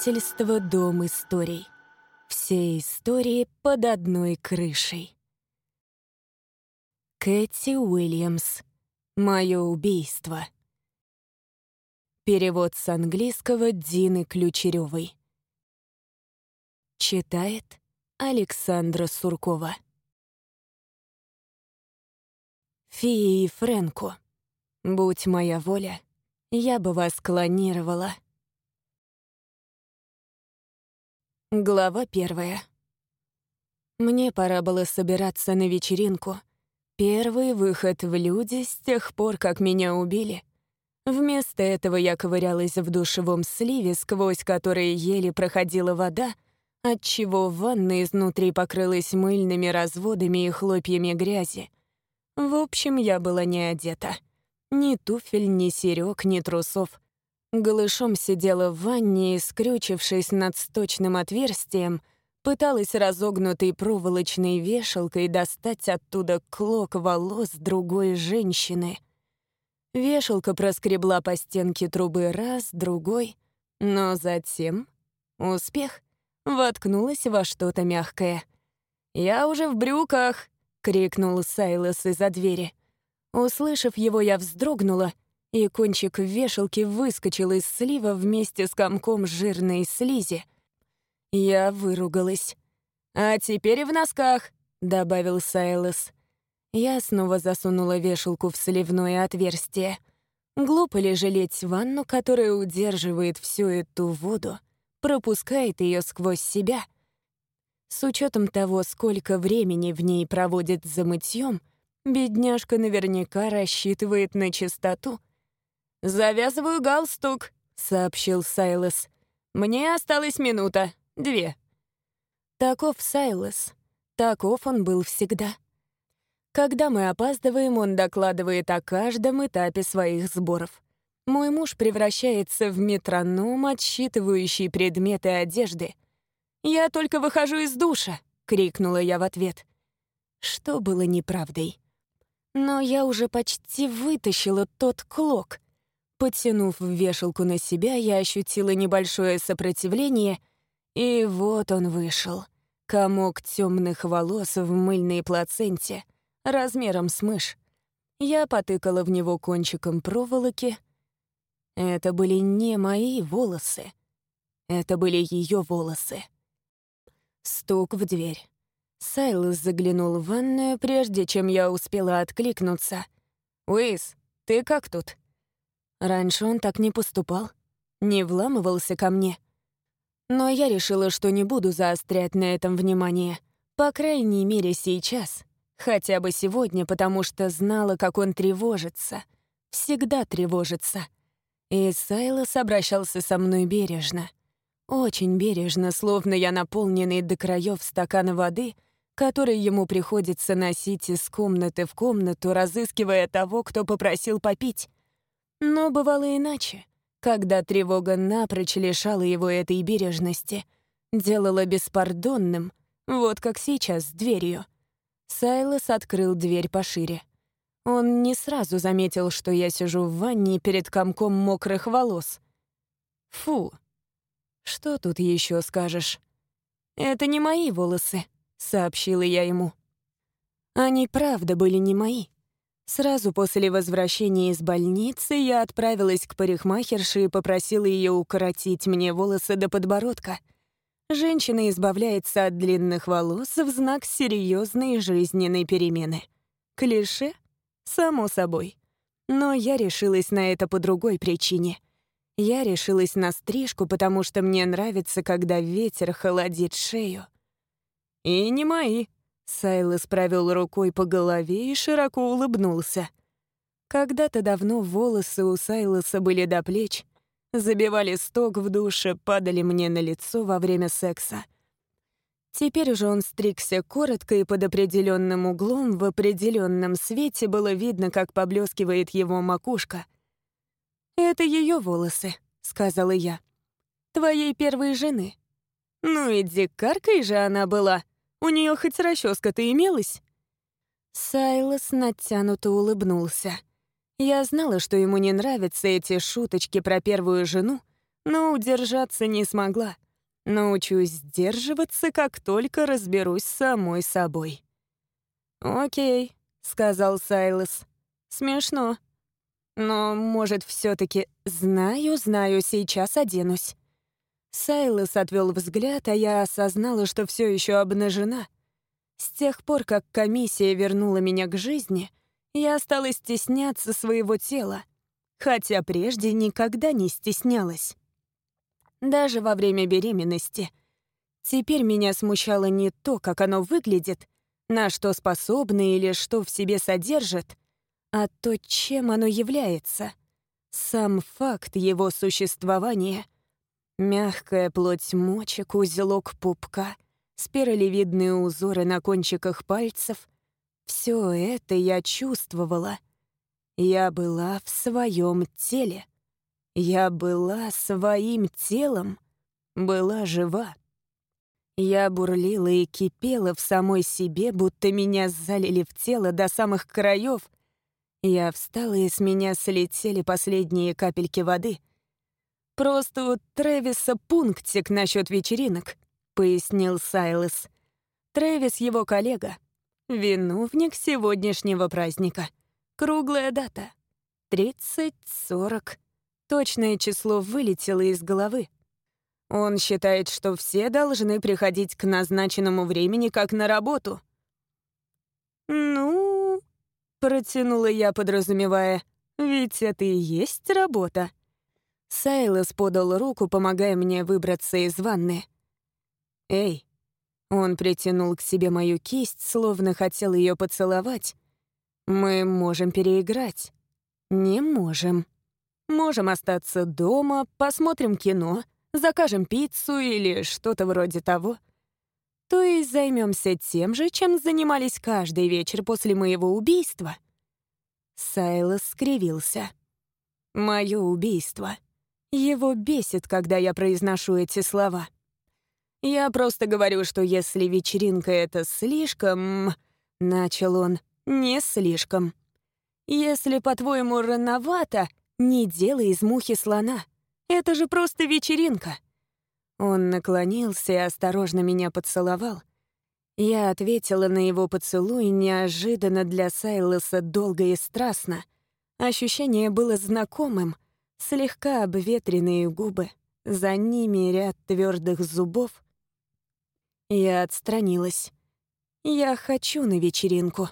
Издательство «Дом историй». Все истории под одной крышей. Кэти Уильямс. «Мое убийство». Перевод с английского Дины Ключерёвой. Читает Александра Суркова. Фии и Фрэнку. Будь моя воля, я бы вас клонировала. Глава первая. Мне пора было собираться на вечеринку. Первый выход в люди с тех пор, как меня убили. Вместо этого я ковырялась в душевом сливе, сквозь который еле проходила вода, отчего ванна изнутри покрылась мыльными разводами и хлопьями грязи. В общем, я была не одета. Ни туфель, ни серёг, ни трусов. Голышом сидела в ванне и, скрючившись над сточным отверстием, пыталась разогнутой проволочной вешалкой достать оттуда клок волос другой женщины. Вешалка проскребла по стенке трубы раз, другой, но затем успех воткнулась во что-то мягкое. «Я уже в брюках!» — крикнул Сайлос из-за двери. Услышав его, я вздрогнула — и кончик вешалки выскочил из слива вместе с комком жирной слизи. Я выругалась. «А теперь в носках», — добавил Сайлос. Я снова засунула вешалку в сливное отверстие. Глупо ли жалеть ванну, которая удерживает всю эту воду, пропускает ее сквозь себя? С учетом того, сколько времени в ней проводит за мытьем, бедняжка наверняка рассчитывает на чистоту — «Завязываю галстук», — сообщил Сайлос. «Мне осталась минута, две». Таков Сайлос. Таков он был всегда. Когда мы опаздываем, он докладывает о каждом этапе своих сборов. Мой муж превращается в метроном, отсчитывающий предметы одежды. «Я только выхожу из душа!» — крикнула я в ответ. Что было неправдой. Но я уже почти вытащила тот клок — Подтянув вешалку на себя, я ощутила небольшое сопротивление, и вот он вышел. Комок темных волос в мыльной плаценте, размером с мышь. Я потыкала в него кончиком проволоки. Это были не мои волосы. Это были ее волосы. Стук в дверь. Сайлос заглянул в ванную, прежде чем я успела откликнуться. «Уиз, ты как тут?» Раньше он так не поступал, не вламывался ко мне. Но я решила, что не буду заострять на этом внимание. По крайней мере, сейчас. Хотя бы сегодня, потому что знала, как он тревожится. Всегда тревожится. И Сайлос обращался со мной бережно. Очень бережно, словно я наполненный до краев стакан воды, который ему приходится носить из комнаты в комнату, разыскивая того, кто попросил попить. Но бывало иначе, когда тревога напрочь лишала его этой бережности, делала беспардонным, вот как сейчас с дверью. Сайлос открыл дверь пошире. Он не сразу заметил, что я сижу в ванне перед комком мокрых волос. Фу. Что тут еще скажешь? Это не мои волосы, сообщила я ему. Они правда были не мои. Сразу после возвращения из больницы я отправилась к парикмахерше и попросила ее укоротить мне волосы до подбородка. Женщина избавляется от длинных волос в знак серьезной жизненной перемены. Клише? Само собой. Но я решилась на это по другой причине. Я решилась на стрижку, потому что мне нравится, когда ветер холодит шею. «И не мои», Сайлос провел рукой по голове и широко улыбнулся. Когда-то давно волосы у Сайлоса были до плеч, забивали сток в душе, падали мне на лицо во время секса. Теперь уже он стригся коротко и под определенным углом, в определенном свете было видно, как поблескивает его макушка. «Это ее волосы», — сказала я. «Твоей первой жены». «Ну и дикаркой же она была», у нее хоть расческа-то имелась?» Сайлос натянуто улыбнулся. Я знала, что ему не нравятся эти шуточки про первую жену, но удержаться не смогла. Научусь сдерживаться, как только разберусь самой собой. «Окей», — сказал Сайлос. «Смешно. Но, может, все таки знаю, знаю, сейчас оденусь». Сайлос отвел взгляд, а я осознала, что все еще обнажена. С тех пор, как комиссия вернула меня к жизни, я стала стесняться своего тела, хотя прежде никогда не стеснялась. Даже во время беременности. Теперь меня смущало не то, как оно выглядит, на что способно или что в себе содержит, а то, чем оно является. Сам факт его существования. Мягкая плоть мочек, узелок пупка, спиралевидные узоры на кончиках пальцев — все это я чувствовала. Я была в своем теле. Я была своим телом, была жива. Я бурлила и кипела в самой себе, будто меня залили в тело до самых краев. Я встала, и с меня слетели последние капельки воды. «Просто у Трэвиса пунктик насчет вечеринок», — пояснил Сайлос. «Трэвис — его коллега, виновник сегодняшнего праздника. Круглая дата. Тридцать, сорок, Точное число вылетело из головы. Он считает, что все должны приходить к назначенному времени, как на работу. «Ну...» — протянула я, подразумевая, «ведь это и есть работа». Сайлос подал руку, помогая мне выбраться из ванны. «Эй!» Он притянул к себе мою кисть, словно хотел ее поцеловать. «Мы можем переиграть». «Не можем». Можем остаться дома, посмотрим кино, закажем пиццу или что-то вроде того. То есть займемся тем же, чем занимались каждый вечер после моего убийства. Сайлос скривился. Мое убийство. Его бесит, когда я произношу эти слова. Я просто говорю, что если вечеринка — это слишком... Начал он. Не слишком. Если, по-твоему, рановато, не делай из мухи слона. Это же просто вечеринка. Он наклонился и осторожно меня поцеловал. Я ответила на его поцелуй неожиданно для Сайлоса долго и страстно. Ощущение было знакомым. Слегка обветренные губы, за ними ряд твердых зубов. Я отстранилась. «Я хочу на вечеринку».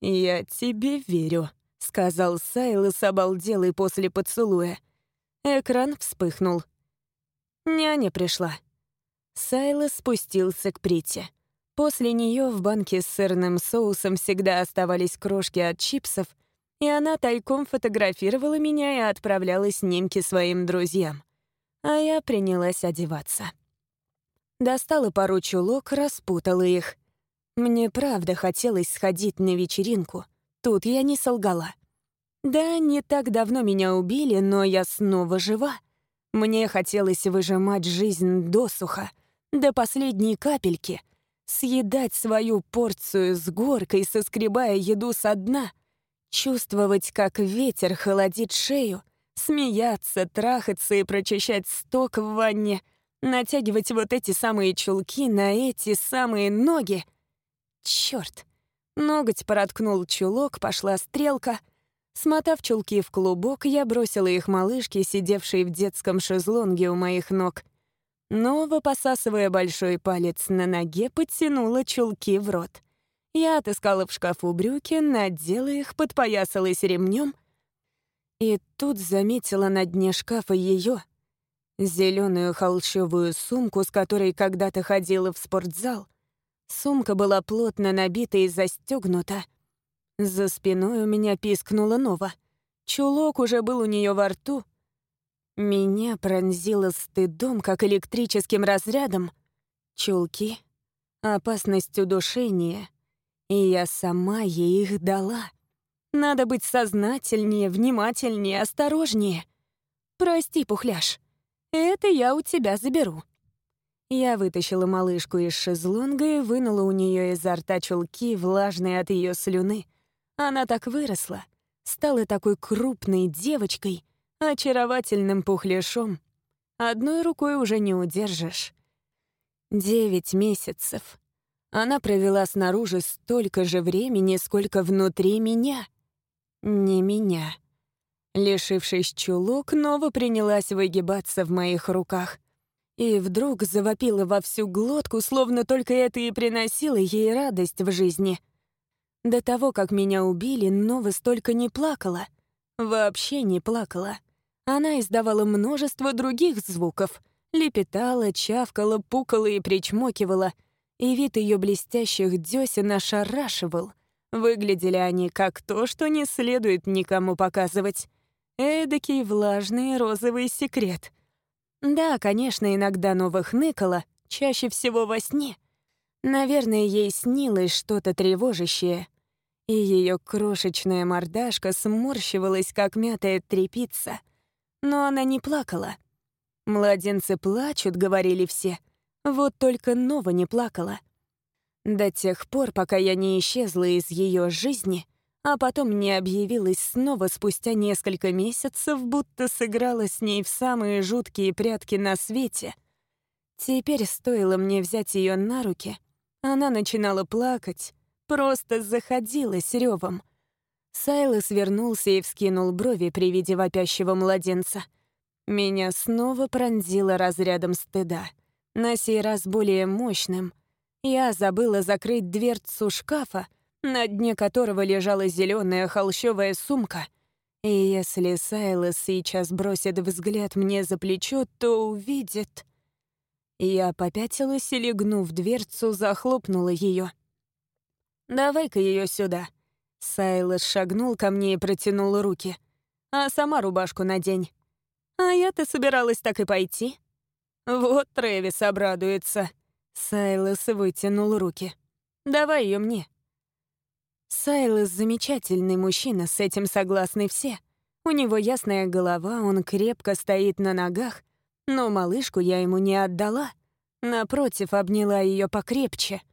«Я тебе верю», — сказал Сайлос, обалделый после поцелуя. Экран вспыхнул. Няня пришла. Сайлос спустился к Прите. После нее в банке с сырным соусом всегда оставались крошки от чипсов, и она тайком фотографировала меня и отправляла снимки своим друзьям. А я принялась одеваться. Достала пару чулок, распутала их. Мне правда хотелось сходить на вечеринку — Тут я не солгала. Да, не так давно меня убили, но я снова жива. Мне хотелось выжимать жизнь досуха, до последней капельки, съедать свою порцию с горкой, соскребая еду со дна, чувствовать, как ветер холодит шею, смеяться, трахаться и прочищать сток в ванне, натягивать вот эти самые чулки на эти самые ноги. Чёрт! Ноготь проткнул чулок, пошла стрелка. Смотав чулки в клубок, я бросила их малышке, сидевшей в детском шезлонге у моих ног. Нова, посасывая большой палец на ноге, подтянула чулки в рот. Я отыскала в шкафу брюки, надела их, подпоясалась ремнем. И тут заметила на дне шкафа ее зеленую холщовую сумку, с которой когда-то ходила в спортзал — Сумка была плотно набита и застегнута. За спиной у меня пискнула Нова. Чулок уже был у нее во рту. Меня пронзило стыдом, как электрическим разрядом. Чулки, опасность удушения. И я сама ей их дала. Надо быть сознательнее, внимательнее, осторожнее. Прости, пухляш, это я у тебя заберу. Я вытащила малышку из шезлонга и вынула у нее изо рта чулки, влажные от ее слюны. Она так выросла, стала такой крупной девочкой, очаровательным пухляшом, Одной рукой уже не удержишь. Девять месяцев. Она провела снаружи столько же времени, сколько внутри меня. Не меня. Лишившись чулок, Нова принялась выгибаться в моих руках. И вдруг завопила во всю глотку, словно только это и приносило ей радость в жизни. До того, как меня убили, Нова столько не плакала. Вообще не плакала. Она издавала множество других звуков. Лепетала, чавкала, пукала и причмокивала. И вид ее блестящих десен ошарашивал. Выглядели они как то, что не следует никому показывать. Эдакий влажный розовый секрет. Да, конечно, иногда новых ныкала, чаще всего во сне. Наверное, ей снилось что-то тревожащее. И ее крошечная мордашка сморщивалась, как мятая трепица — но она не плакала. «Младенцы плачут», — говорили все. Вот только Нова не плакала. До тех пор, пока я не исчезла из ее жизни, а потом не объявилась снова спустя несколько месяцев, будто сыграла с ней в самые жуткие прятки на свете. Теперь стоило мне взять ее на руки, она начинала плакать, просто заходилась ревом — Сайлос вернулся и вскинул брови при виде вопящего младенца. Меня снова пронзило разрядом стыда, на сей раз более мощным. Я забыла закрыть дверцу шкафа, на дне которого лежала зеленая холщовая сумка. И если Сайлос сейчас бросит взгляд мне за плечо, то увидит... Я попятилась и, легнув дверцу, захлопнула ее. «Давай-ка ее сюда», Сайлос шагнул ко мне и протянул руки. «А сама рубашку надень». «А я-то собиралась так и пойти». «Вот Трэвис обрадуется». Сайлос вытянул руки. «Давай ее мне». Сайлос — замечательный мужчина, с этим согласны все. У него ясная голова, он крепко стоит на ногах, но малышку я ему не отдала. Напротив, обняла ее покрепче —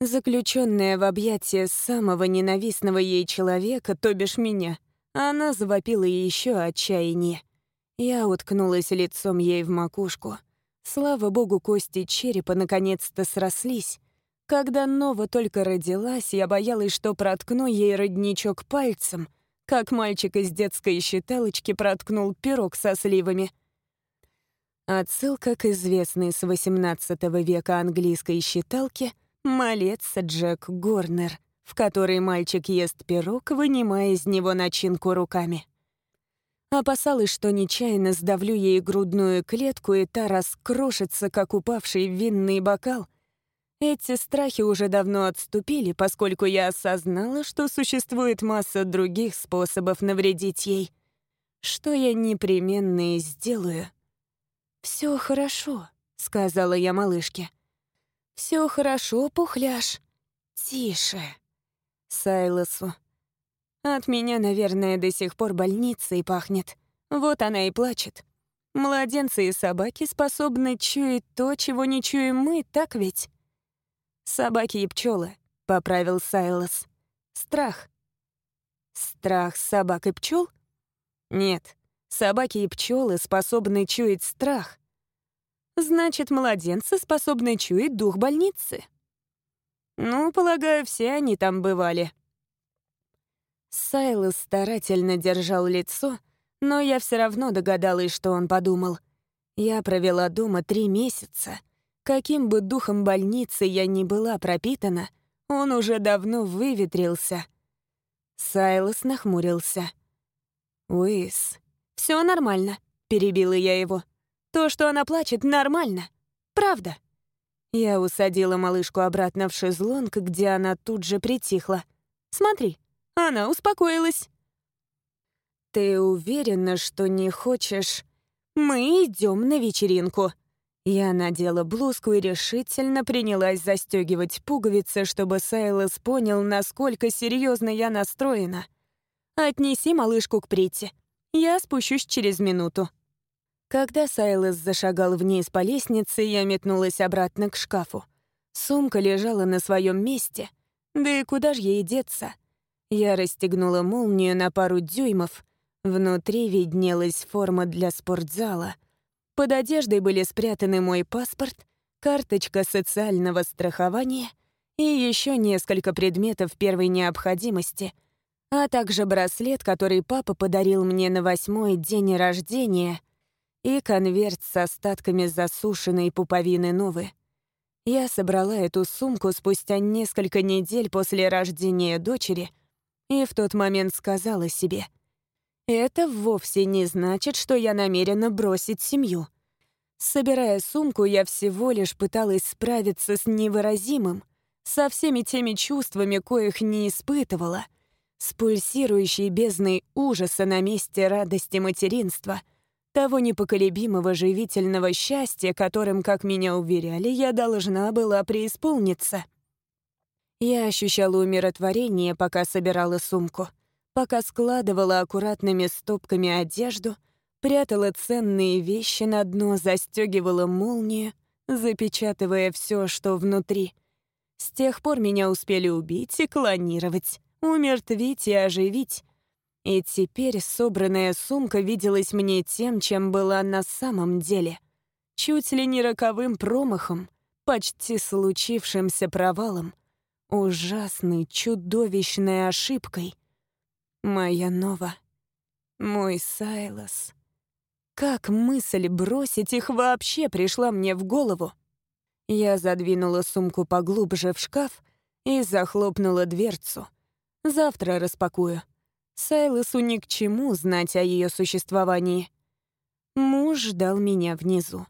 Заключенная в объятия самого ненавистного ей человека, то бишь меня, она завопила еще отчаяние. Я уткнулась лицом ей в макушку. Слава богу, кости черепа наконец-то срослись. Когда Нова только родилась, я боялась, что проткну ей родничок пальцем, как мальчик из детской считалочки проткнул пирог со сливами. Отсылка к известной с XVIII века английской считалке — Малец Джек Горнер, в который мальчик ест пирог, вынимая из него начинку руками. Опасалась, что нечаянно сдавлю ей грудную клетку, и та раскрошится, как упавший винный бокал. Эти страхи уже давно отступили, поскольку я осознала, что существует масса других способов навредить ей, что я непременно и сделаю. «Все хорошо», — сказала я малышке. Все хорошо, пухляш. Тише. Сайлосу. От меня, наверное, до сих пор больницей пахнет. Вот она и плачет. Младенцы и собаки способны чуять то, чего не чуем мы, так ведь? Собаки и пчелы, поправил Сайлос. Страх. Страх собак и пчел? Нет, собаки и пчелы способны чуять страх. Значит, младенцы способны чуять дух больницы. Ну, полагаю, все они там бывали. Сайлос старательно держал лицо, но я все равно догадалась, что он подумал. Я провела дома три месяца. Каким бы духом больницы я ни была пропитана, он уже давно выветрился. Сайлос нахмурился. «Уис, все нормально», — перебила я его. То, что она плачет, нормально. Правда. Я усадила малышку обратно в шезлонг, где она тут же притихла. Смотри, она успокоилась. Ты уверена, что не хочешь? Мы идем на вечеринку. Я надела блузку и решительно принялась застегивать пуговицы, чтобы Сайлос понял, насколько серьезно я настроена. Отнеси малышку к Прите. Я спущусь через минуту. Когда Сайлос зашагал вниз по лестнице, я метнулась обратно к шкафу. Сумка лежала на своем месте. Да и куда же ей деться? Я расстегнула молнию на пару дюймов. Внутри виднелась форма для спортзала. Под одеждой были спрятаны мой паспорт, карточка социального страхования и еще несколько предметов первой необходимости, а также браслет, который папа подарил мне на восьмой день рождения, и конверт с остатками засушенной пуповины новы. Я собрала эту сумку спустя несколько недель после рождения дочери и в тот момент сказала себе, «Это вовсе не значит, что я намерена бросить семью». Собирая сумку, я всего лишь пыталась справиться с невыразимым, со всеми теми чувствами, коих не испытывала, с пульсирующей бездной ужаса на месте радости материнства — того непоколебимого живительного счастья, которым, как меня уверяли, я должна была преисполниться. Я ощущала умиротворение, пока собирала сумку, пока складывала аккуратными стопками одежду, прятала ценные вещи на дно, застегивала молнию, запечатывая все, что внутри. С тех пор меня успели убить и клонировать, умертвить и оживить, и теперь собранная сумка виделась мне тем, чем была на самом деле. Чуть ли не роковым промахом, почти случившимся провалом, ужасной, чудовищной ошибкой. Моя Нова, мой Сайлос. Как мысль бросить их вообще пришла мне в голову? Я задвинула сумку поглубже в шкаф и захлопнула дверцу. Завтра распакую. Сайлосу ни к чему знать о ее существовании. Муж ждал меня внизу.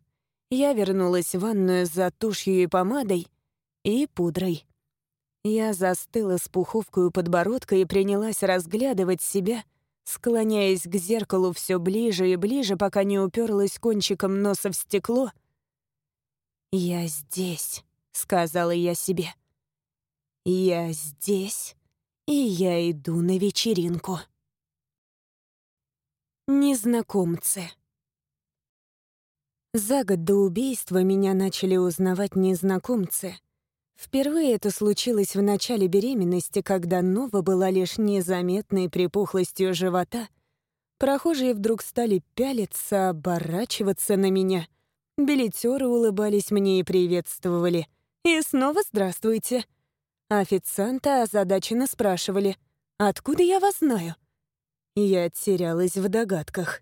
Я вернулась в ванную за тушью и помадой и пудрой. Я застыла с пуховкой у подбородка и принялась разглядывать себя, склоняясь к зеркалу все ближе и ближе, пока не уперлась кончиком носа в стекло. «Я здесь», — сказала я себе. «Я здесь» и я иду на вечеринку. Незнакомцы. За год до убийства меня начали узнавать незнакомцы. Впервые это случилось в начале беременности, когда Нова была лишь незаметной припухлостью живота. Прохожие вдруг стали пялиться, оборачиваться на меня. Билетеры улыбались мне и приветствовали. «И снова здравствуйте!» Официанта озадаченно спрашивали, «Откуда я вас знаю?» Я терялась в догадках.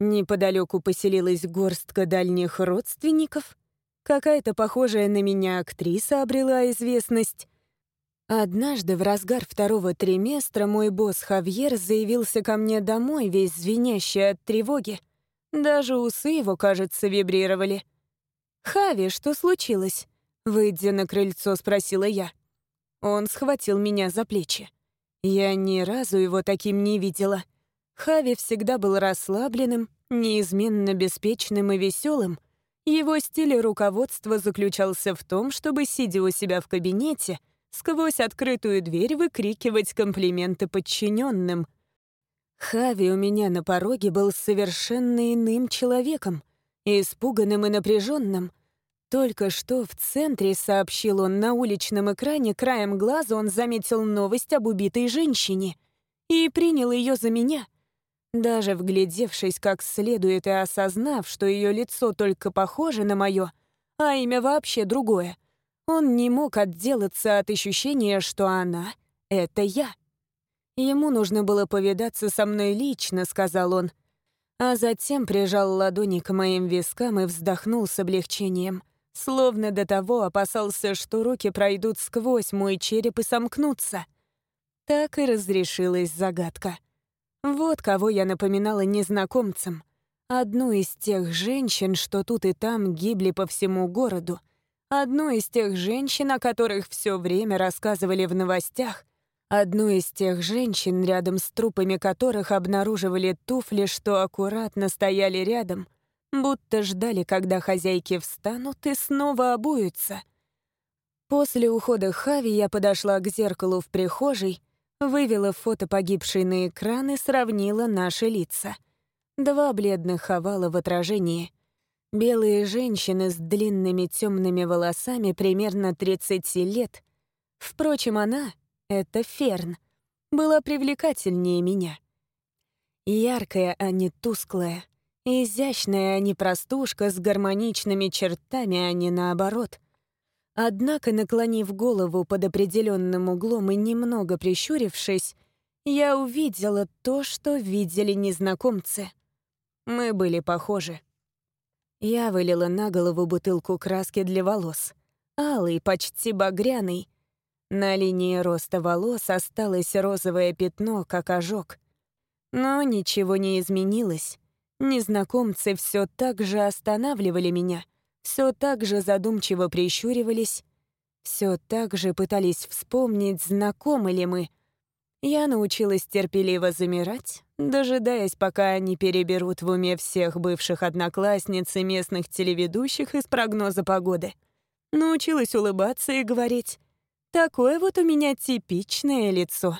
Неподалеку поселилась горстка дальних родственников. Какая-то похожая на меня актриса обрела известность. Однажды в разгар второго триместра мой босс Хавьер заявился ко мне домой, весь звенящий от тревоги. Даже усы его, кажется, вибрировали. «Хави, что случилось?» Выйдя на крыльцо, спросила я. Он схватил меня за плечи. Я ни разу его таким не видела. Хави всегда был расслабленным, неизменно беспечным и веселым. Его стиль руководства заключался в том, чтобы, сидя у себя в кабинете, сквозь открытую дверь выкрикивать комплименты подчиненным. Хави у меня на пороге был совершенно иным человеком, испуганным и напряженным — только что в центре, сообщил он на уличном экране, краем глаза он заметил новость об убитой женщине и принял ее за меня. Даже вглядевшись как следует и осознав, что ее лицо только похоже на мое, а имя вообще другое, он не мог отделаться от ощущения, что она — это я. Ему нужно было повидаться со мной лично, сказал он, а затем прижал ладони к моим вискам и вздохнул с облегчением — Словно до того опасался, что руки пройдут сквозь мой череп и сомкнутся. Так и разрешилась загадка. Вот кого я напоминала незнакомцам. Одну из тех женщин, что тут и там гибли по всему городу. Одну из тех женщин, о которых все время рассказывали в новостях. Одну из тех женщин, рядом с трупами которых обнаруживали туфли, что аккуратно стояли рядом, будто ждали, когда хозяйки встанут и снова обуются. После ухода Хави я подошла к зеркалу в прихожей, вывела фото погибшей на экран и сравнила наши лица. Два бледных овала в отражении. Белые женщины с длинными темными волосами примерно 30 лет. Впрочем, она, это Ферн, была привлекательнее меня. Яркая, а не тусклая, Изящная, а не простушка с гармоничными чертами, а не наоборот. Однако, наклонив голову под определенным углом и немного прищурившись, я увидела то, что видели незнакомцы. Мы были похожи. Я вылила на голову бутылку краски для волос. Алый, почти багряный. На линии роста волос осталось розовое пятно, как ожог. Но ничего не изменилось. Незнакомцы все так же останавливали меня, все так же задумчиво прищуривались, все так же пытались вспомнить, знакомы ли мы. Я научилась терпеливо замирать, дожидаясь, пока они переберут в уме всех бывших одноклассниц и местных телеведущих из прогноза погоды. Научилась улыбаться и говорить «Такое вот у меня типичное лицо».